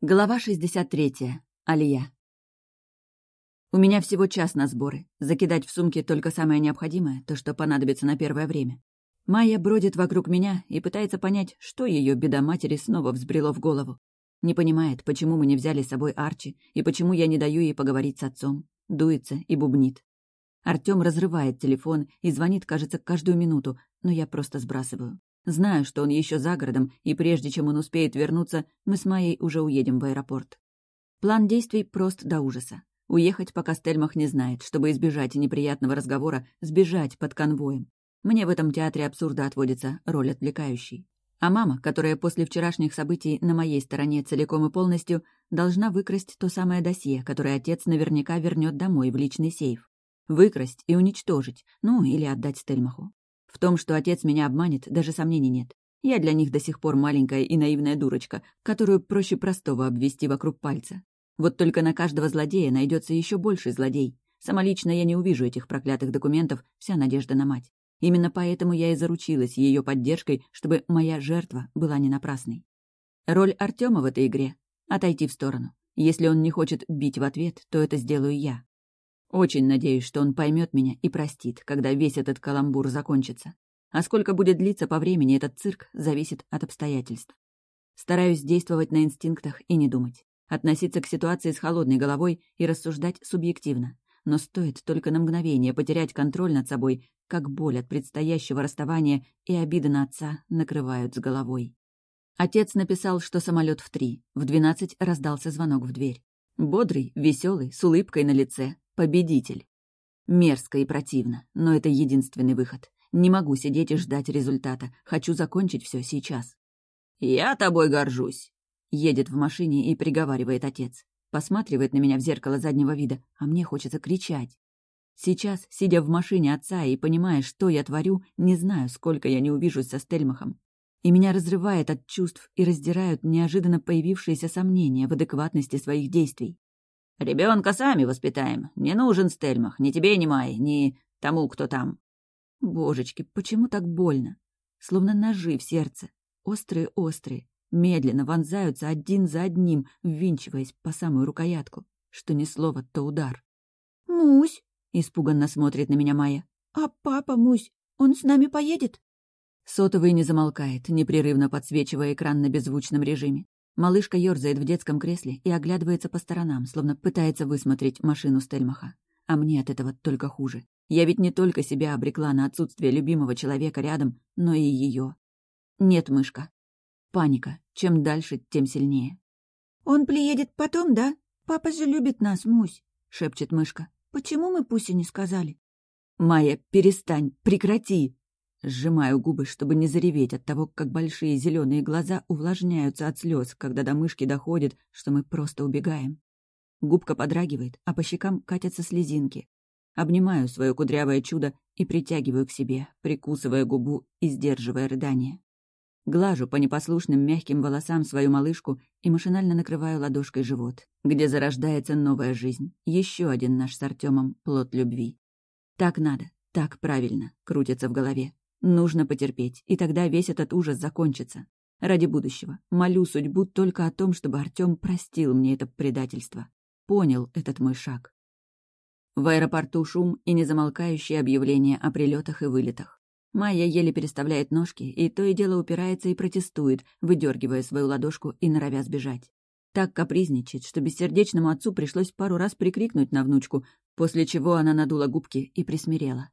Глава 63. Алия. У меня всего час на сборы. Закидать в сумки только самое необходимое, то, что понадобится на первое время. Майя бродит вокруг меня и пытается понять, что ее беда матери снова взбрело в голову. Не понимает, почему мы не взяли с собой Арчи и почему я не даю ей поговорить с отцом. Дуется и бубнит. Артём разрывает телефон и звонит, кажется, каждую минуту, но я просто сбрасываю. Знаю, что он еще за городом, и прежде чем он успеет вернуться, мы с Майей уже уедем в аэропорт. План действий прост до ужаса. Уехать, пока Стельмах не знает, чтобы избежать неприятного разговора, сбежать под конвоем. Мне в этом театре абсурда отводится роль отвлекающей. А мама, которая после вчерашних событий на моей стороне целиком и полностью, должна выкрасть то самое досье, которое отец наверняка вернет домой в личный сейф. Выкрасть и уничтожить, ну или отдать Стельмаху. В том, что отец меня обманет, даже сомнений нет. Я для них до сих пор маленькая и наивная дурочка, которую проще простого обвести вокруг пальца. Вот только на каждого злодея найдется еще больший злодей. Самолично я не увижу этих проклятых документов, вся надежда на мать. Именно поэтому я и заручилась ее поддержкой, чтобы моя жертва была не напрасной. Роль Артема в этой игре — отойти в сторону. Если он не хочет бить в ответ, то это сделаю я. Очень надеюсь, что он поймет меня и простит, когда весь этот каламбур закончится. А сколько будет длиться по времени этот цирк, зависит от обстоятельств. Стараюсь действовать на инстинктах и не думать. Относиться к ситуации с холодной головой и рассуждать субъективно. Но стоит только на мгновение потерять контроль над собой, как боль от предстоящего расставания и обида на отца накрывают с головой. Отец написал, что самолет в три. В двенадцать раздался звонок в дверь. Бодрый, веселый, с улыбкой на лице, Победитель. Мерзко и противно, но это единственный выход. Не могу сидеть и ждать результата. Хочу закончить все сейчас. «Я тобой горжусь», — едет в машине и приговаривает отец. Посматривает на меня в зеркало заднего вида, а мне хочется кричать. Сейчас, сидя в машине отца и понимая, что я творю, не знаю, сколько я не увижусь со Стельмахом. И меня разрывает от чувств и раздирают неожиданно появившиеся сомнения в адекватности своих действий. Ребенка сами воспитаем. Не нужен Стельмах, ни тебе, ни Май, ни тому, кто там. Божечки, почему так больно? Словно ножи в сердце. Острые-острые. Медленно вонзаются один за одним, ввинчиваясь по самую рукоятку. Что ни слово, то удар. «Мусь!» — испуганно смотрит на меня Майя. «А папа, Мусь, он с нами поедет?» Сотовый не замолкает, непрерывно подсвечивая экран на беззвучном режиме. Малышка ёрзает в детском кресле и оглядывается по сторонам, словно пытается высмотреть машину Стельмаха. А мне от этого только хуже. Я ведь не только себя обрекла на отсутствие любимого человека рядом, но и ее. Нет, мышка. Паника. Чем дальше, тем сильнее. «Он приедет потом, да? Папа же любит нас, Мусь», — шепчет мышка. «Почему мы Пусе не сказали?» «Майя, перестань, прекрати!» Сжимаю губы, чтобы не зареветь от того, как большие зеленые глаза увлажняются от слез, когда до мышки доходит, что мы просто убегаем. Губка подрагивает, а по щекам катятся слезинки. Обнимаю свое кудрявое чудо и притягиваю к себе, прикусывая губу и сдерживая рыдание. Глажу по непослушным мягким волосам свою малышку и машинально накрываю ладошкой живот, где зарождается новая жизнь, еще один наш с Артемом плод любви. Так надо, так правильно, крутится в голове. Нужно потерпеть, и тогда весь этот ужас закончится. Ради будущего. Молю судьбу только о том, чтобы Артём простил мне это предательство. Понял этот мой шаг. В аэропорту шум и незамолкающие объявления о прилетах и вылетах. Майя еле переставляет ножки, и то и дело упирается и протестует, выдергивая свою ладошку и норовя сбежать. Так капризничает, что бессердечному отцу пришлось пару раз прикрикнуть на внучку, после чего она надула губки и присмирела.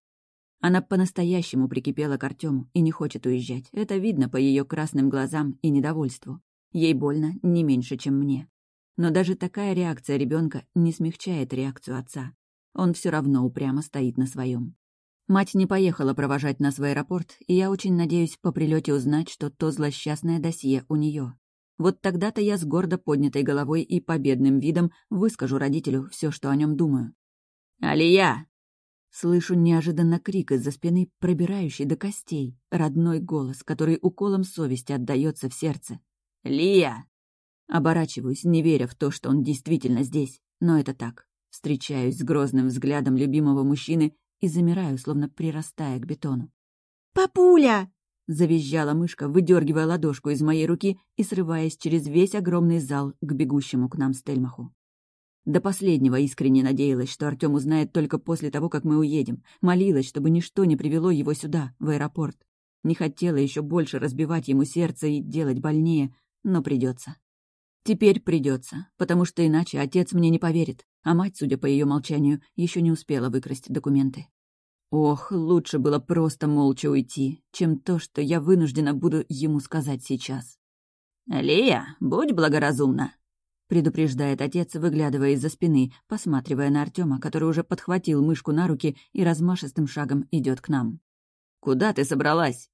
Она по-настоящему прикипела к Артему и не хочет уезжать. Это видно по ее красным глазам и недовольству. Ей больно не меньше, чем мне. Но даже такая реакция ребенка не смягчает реакцию отца. Он все равно упрямо стоит на своем. Мать не поехала провожать нас в аэропорт, и я очень надеюсь по прилете узнать, что то злосчастное досье у нее. Вот тогда-то я с гордо поднятой головой и победным видом выскажу родителю все, что о нем думаю. «Алия!» Слышу неожиданно крик из-за спины, пробирающий до костей, родной голос, который уколом совести отдается в сердце. «Лия!» Оборачиваюсь, не веря в то, что он действительно здесь, но это так. Встречаюсь с грозным взглядом любимого мужчины и замираю, словно прирастая к бетону. «Папуля!» Завизжала мышка, выдергивая ладошку из моей руки и срываясь через весь огромный зал к бегущему к нам Стельмаху. До последнего искренне надеялась, что Артём узнает только после того, как мы уедем. Молилась, чтобы ничто не привело его сюда, в аэропорт. Не хотела еще больше разбивать ему сердце и делать больнее, но придется. Теперь придется, потому что иначе отец мне не поверит, а мать, судя по ее молчанию, еще не успела выкрасть документы. Ох, лучше было просто молча уйти, чем то, что я вынуждена буду ему сказать сейчас. «Лия, будь благоразумна», — предупреждает отец, выглядывая из-за спины, посматривая на Артема, который уже подхватил мышку на руки и размашистым шагом идет к нам. «Куда ты собралась?»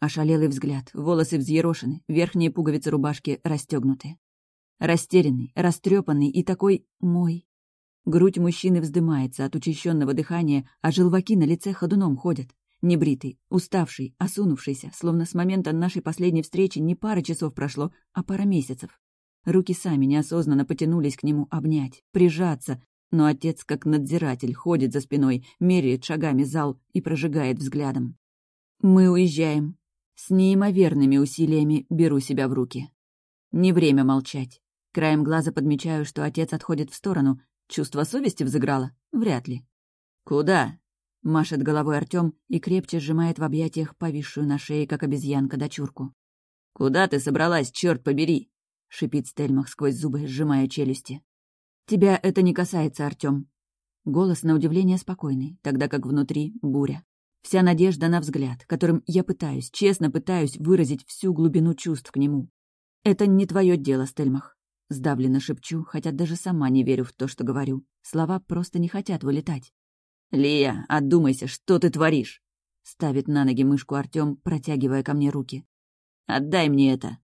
Ошалелый взгляд, волосы взъерошены, верхние пуговицы рубашки расстегнуты. Растерянный, растрепанный и такой мой. Грудь мужчины вздымается от учащенного дыхания, а желваки на лице ходуном ходят. Небритый, уставший, осунувшийся, словно с момента нашей последней встречи не пара часов прошло, а пара месяцев. Руки сами неосознанно потянулись к нему обнять, прижаться, но отец, как надзиратель, ходит за спиной, меряет шагами зал и прожигает взглядом. Мы уезжаем. С неимоверными усилиями беру себя в руки. Не время молчать. Краем глаза подмечаю, что отец отходит в сторону, Чувство совести взыграло? Вряд ли. «Куда?» — машет головой Артём и крепче сжимает в объятиях повисшую на шее, как обезьянка, дочурку. «Куда ты собралась, черт побери?» — шипит Стельмах сквозь зубы, сжимая челюсти. «Тебя это не касается, Артём». Голос, на удивление, спокойный, тогда как внутри — буря. Вся надежда на взгляд, которым я пытаюсь, честно пытаюсь выразить всю глубину чувств к нему. Это не твое дело, Стельмах. Сдавленно шепчу, хотя даже сама не верю в то, что говорю. Слова просто не хотят вылетать. «Лия, отдумайся, что ты творишь?» Ставит на ноги мышку Артём, протягивая ко мне руки. «Отдай мне это!»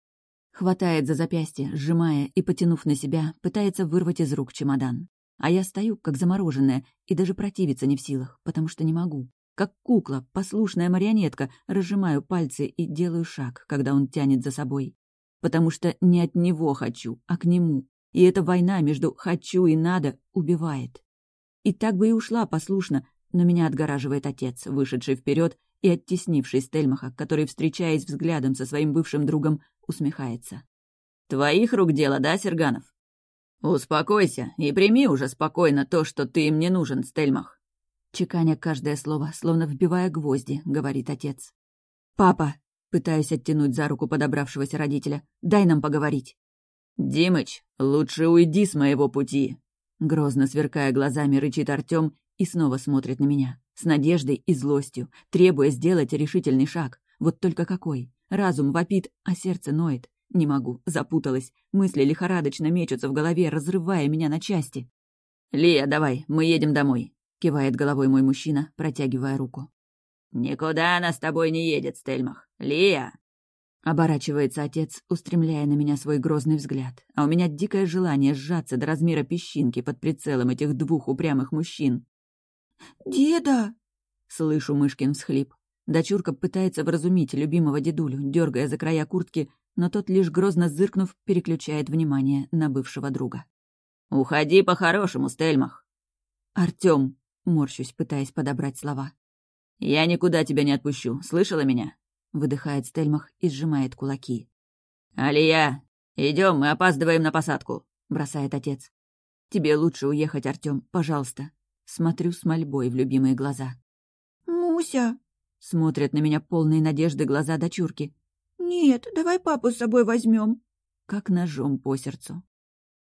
Хватает за запястье, сжимая и, потянув на себя, пытается вырвать из рук чемодан. А я стою, как замороженная, и даже противиться не в силах, потому что не могу. Как кукла, послушная марионетка, разжимаю пальцы и делаю шаг, когда он тянет за собой потому что не от него хочу, а к нему. И эта война между «хочу» и «надо» убивает. И так бы и ушла послушно, но меня отгораживает отец, вышедший вперед и оттеснивший Стельмаха, который, встречаясь взглядом со своим бывшим другом, усмехается. «Твоих рук дело, да, Серганов?» «Успокойся и прими уже спокойно то, что ты им не нужен, Стельмах». Чеканя каждое слово, словно вбивая гвозди, говорит отец. «Папа!» Пытаюсь оттянуть за руку подобравшегося родителя. «Дай нам поговорить». «Димыч, лучше уйди с моего пути!» Грозно сверкая глазами, рычит Артём и снова смотрит на меня. С надеждой и злостью, требуя сделать решительный шаг. Вот только какой. Разум вопит, а сердце ноет. Не могу, запуталась. Мысли лихорадочно мечутся в голове, разрывая меня на части. «Лия, давай, мы едем домой», — кивает головой мой мужчина, протягивая руку. «Никуда она с тобой не едет, Стельмах. Лия!» Оборачивается отец, устремляя на меня свой грозный взгляд, а у меня дикое желание сжаться до размера песчинки под прицелом этих двух упрямых мужчин. «Деда!» — слышу мышкин всхлип. Дочурка пытается вразумить любимого дедулю, дергая за края куртки, но тот, лишь грозно зыркнув, переключает внимание на бывшего друга. «Уходи по-хорошему, Стельмах!» «Артём!» — морщусь, пытаясь подобрать слова. «Я никуда тебя не отпущу, слышала меня?» — выдыхает Стельмах и сжимает кулаки. «Алия, идем, мы опаздываем на посадку», — бросает отец. «Тебе лучше уехать, Артем, пожалуйста». Смотрю с мольбой в любимые глаза. «Муся!» — смотрят на меня полные надежды глаза дочурки. «Нет, давай папу с собой возьмем. Как ножом по сердцу.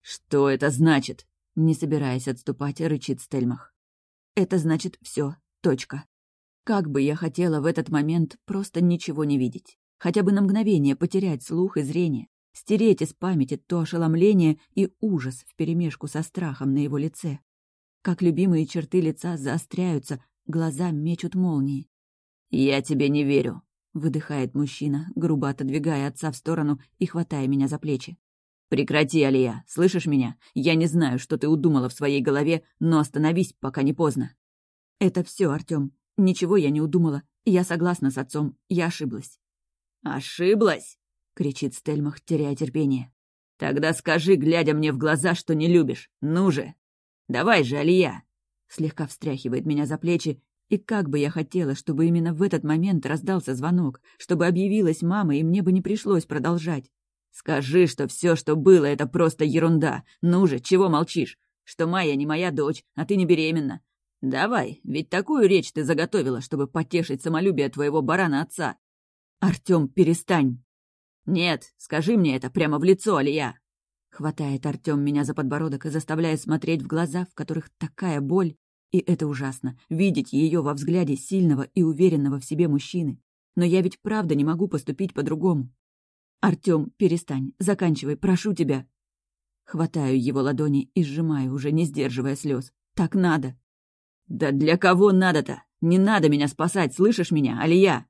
«Что это значит?» Не собираясь отступать, рычит Стельмах. «Это значит все. Точка. Как бы я хотела в этот момент просто ничего не видеть. Хотя бы на мгновение потерять слух и зрение, стереть из памяти то ошеломление и ужас вперемешку со страхом на его лице. Как любимые черты лица заостряются, глаза мечут молнии. «Я тебе не верю», — выдыхает мужчина, грубо отодвигая отца в сторону и хватая меня за плечи. «Прекрати, Алия, слышишь меня? Я не знаю, что ты удумала в своей голове, но остановись, пока не поздно». «Это все, Артем. Ничего я не удумала. Я согласна с отцом. Я ошиблась. «Ошиблась?» — кричит Стельмах, теряя терпение. «Тогда скажи, глядя мне в глаза, что не любишь. Ну же! Давай же, Алия!» Слегка встряхивает меня за плечи, И как бы я хотела, чтобы именно в этот момент раздался звонок, чтобы объявилась мама, и мне бы не пришлось продолжать. «Скажи, что все, что было, это просто ерунда. Ну же, чего молчишь? Что Майя не моя дочь, а ты не беременна. Давай, ведь такую речь ты заготовила, чтобы потешить самолюбие твоего барана отца. Артем, перестань!» «Нет, скажи мне это прямо в лицо, Алия!» Хватает Артем меня за подбородок и заставляет смотреть в глаза, в которых такая боль. И это ужасно — видеть ее во взгляде сильного и уверенного в себе мужчины. Но я ведь правда не могу поступить по-другому. «Артем, перестань, заканчивай, прошу тебя!» Хватаю его ладони и сжимаю, уже не сдерживая слез. «Так надо!» «Да для кого надо-то? Не надо меня спасать, слышишь меня, Алия?»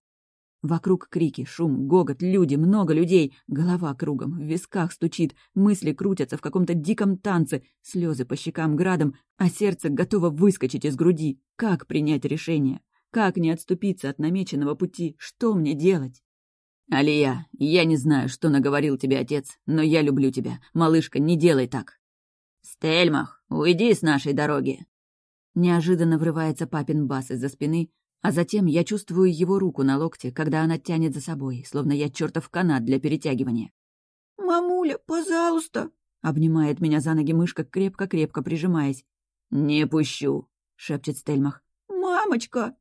Вокруг крики, шум, гогот, люди, много людей, голова кругом, в висках стучит, мысли крутятся в каком-то диком танце, слезы по щекам градом, а сердце готово выскочить из груди. Как принять решение? Как не отступиться от намеченного пути? Что мне делать? «Алия, я не знаю, что наговорил тебе отец, но я люблю тебя. Малышка, не делай так». «Стельмах, уйди с нашей дороги!» Неожиданно врывается папин бас из-за спины, а затем я чувствую его руку на локте, когда она тянет за собой, словно я чертов канат для перетягивания. «Мамуля, пожалуйста!» — обнимает меня за ноги мышка, крепко-крепко прижимаясь. «Не пущу!» — шепчет Стельмах. «Мамочка!»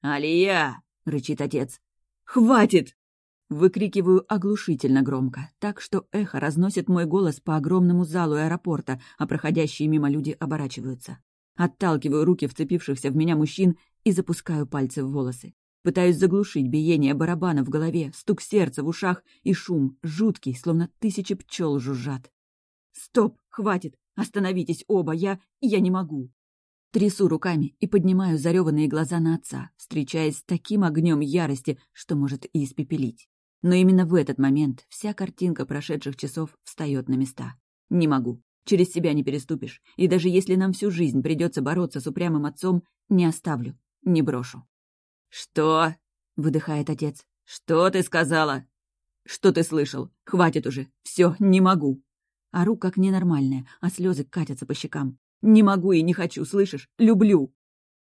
«Алия!» — рычит отец. «Хватит!» Выкрикиваю оглушительно громко, так что эхо разносит мой голос по огромному залу аэропорта, а проходящие мимо люди оборачиваются. Отталкиваю руки вцепившихся в меня мужчин и запускаю пальцы в волосы. Пытаюсь заглушить биение барабана в голове, стук сердца в ушах и шум, жуткий, словно тысячи пчел жужжат. «Стоп! Хватит! Остановитесь оба! Я... я не могу!» Трясу руками и поднимаю зареванные глаза на отца, встречаясь с таким огнем ярости, что может и испепелить. Но именно в этот момент вся картинка прошедших часов встает на места. Не могу. Через себя не переступишь. И даже если нам всю жизнь придется бороться с упрямым отцом, не оставлю, не брошу. «Что?» — выдыхает отец. «Что ты сказала?» «Что ты слышал? Хватит уже. Все, не могу». Ору как ненормальная, а слезы катятся по щекам. «Не могу и не хочу, слышишь? Люблю!»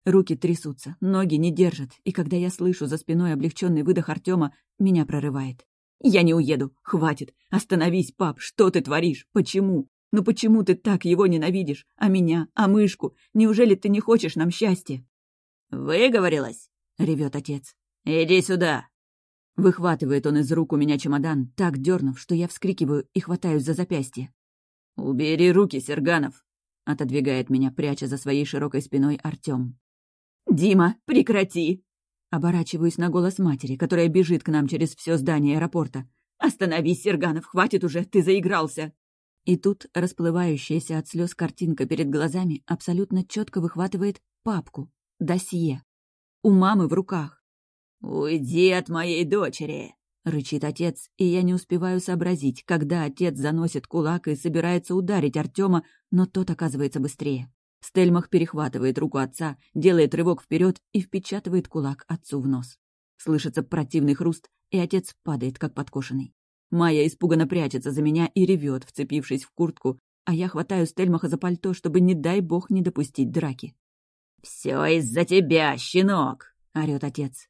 Руки трясутся, ноги не держат, и когда я слышу за спиной облегченный выдох Артема, меня прорывает. «Я не уеду! Хватит! Остановись, пап! Что ты творишь? Почему? Ну почему ты так его ненавидишь? А меня? А мышку? Неужели ты не хочешь нам счастья?» «Выговорилась?» — ревет отец. «Иди сюда!» Выхватывает он из рук у меня чемодан, так дернув, что я вскрикиваю и хватаюсь за запястье. «Убери руки, Серганов!» — отодвигает меня, пряча за своей широкой спиной Артем. «Дима, прекрати!» Оборачиваюсь на голос матери, которая бежит к нам через все здание аэропорта. «Остановись, Серганов, хватит уже, ты заигрался!» И тут расплывающаяся от слез картинка перед глазами абсолютно четко выхватывает папку, досье. У мамы в руках. «Уйди от моей дочери!» — рычит отец, и я не успеваю сообразить, когда отец заносит кулак и собирается ударить Артема, но тот оказывается быстрее. Стельмах перехватывает руку отца, делает рывок вперед и впечатывает кулак отцу в нос. Слышится противный хруст, и отец падает, как подкошенный. Майя испуганно прячется за меня и ревет, вцепившись в куртку, а я хватаю Стельмаха за пальто, чтобы, не дай бог, не допустить драки. «Все из-за тебя, щенок!» — орёт отец.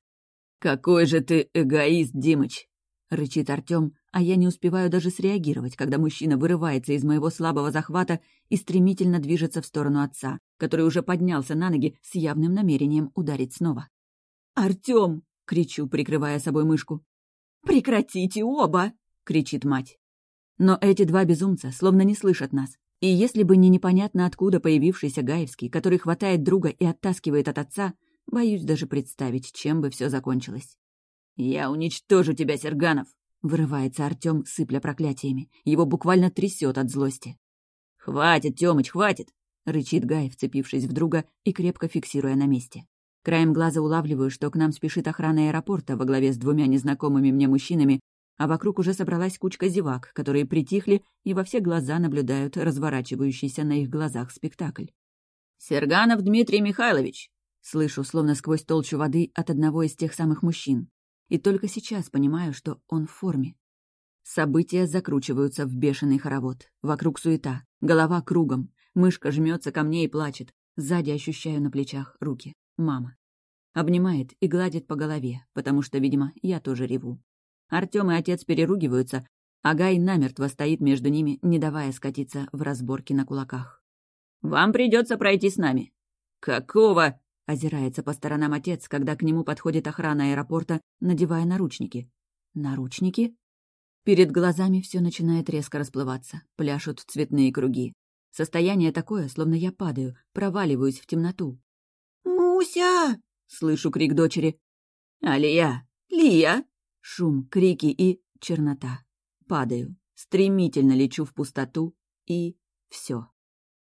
«Какой же ты эгоист, Димыч!» — рычит Артем, а я не успеваю даже среагировать, когда мужчина вырывается из моего слабого захвата и стремительно движется в сторону отца, который уже поднялся на ноги с явным намерением ударить снова. «Артем!» — кричу, прикрывая собой мышку. «Прекратите оба!» — кричит мать. Но эти два безумца словно не слышат нас. И если бы не непонятно откуда появившийся Гаевский, который хватает друга и оттаскивает от отца, боюсь даже представить, чем бы все закончилось. «Я уничтожу тебя, Серганов!» — вырывается Артем, сыпля проклятиями. Его буквально трясет от злости. «Хватит, Тёмыч, хватит!» — рычит Гай, вцепившись в друга и крепко фиксируя на месте. Краем глаза улавливаю, что к нам спешит охрана аэропорта во главе с двумя незнакомыми мне мужчинами, а вокруг уже собралась кучка зевак, которые притихли и во все глаза наблюдают разворачивающийся на их глазах спектакль. «Серганов Дмитрий Михайлович!» Слышу, словно сквозь толщу воды от одного из тех самых мужчин и только сейчас понимаю, что он в форме. События закручиваются в бешеный хоровод. Вокруг суета, голова кругом, мышка жмется ко мне и плачет. Сзади ощущаю на плечах руки. Мама. Обнимает и гладит по голове, потому что, видимо, я тоже реву. Артём и отец переругиваются, а Гай намертво стоит между ними, не давая скатиться в разборки на кулаках. «Вам придется пройти с нами». «Какого?» — озирается по сторонам отец, когда к нему подходит охрана аэропорта, надевая наручники. «Наручники?» Перед глазами все начинает резко расплываться, пляшут цветные круги. Состояние такое, словно я падаю, проваливаюсь в темноту. «Муся!» — слышу крик дочери. «Алия! Лия!» Шум, крики и чернота. Падаю, стремительно лечу в пустоту и все.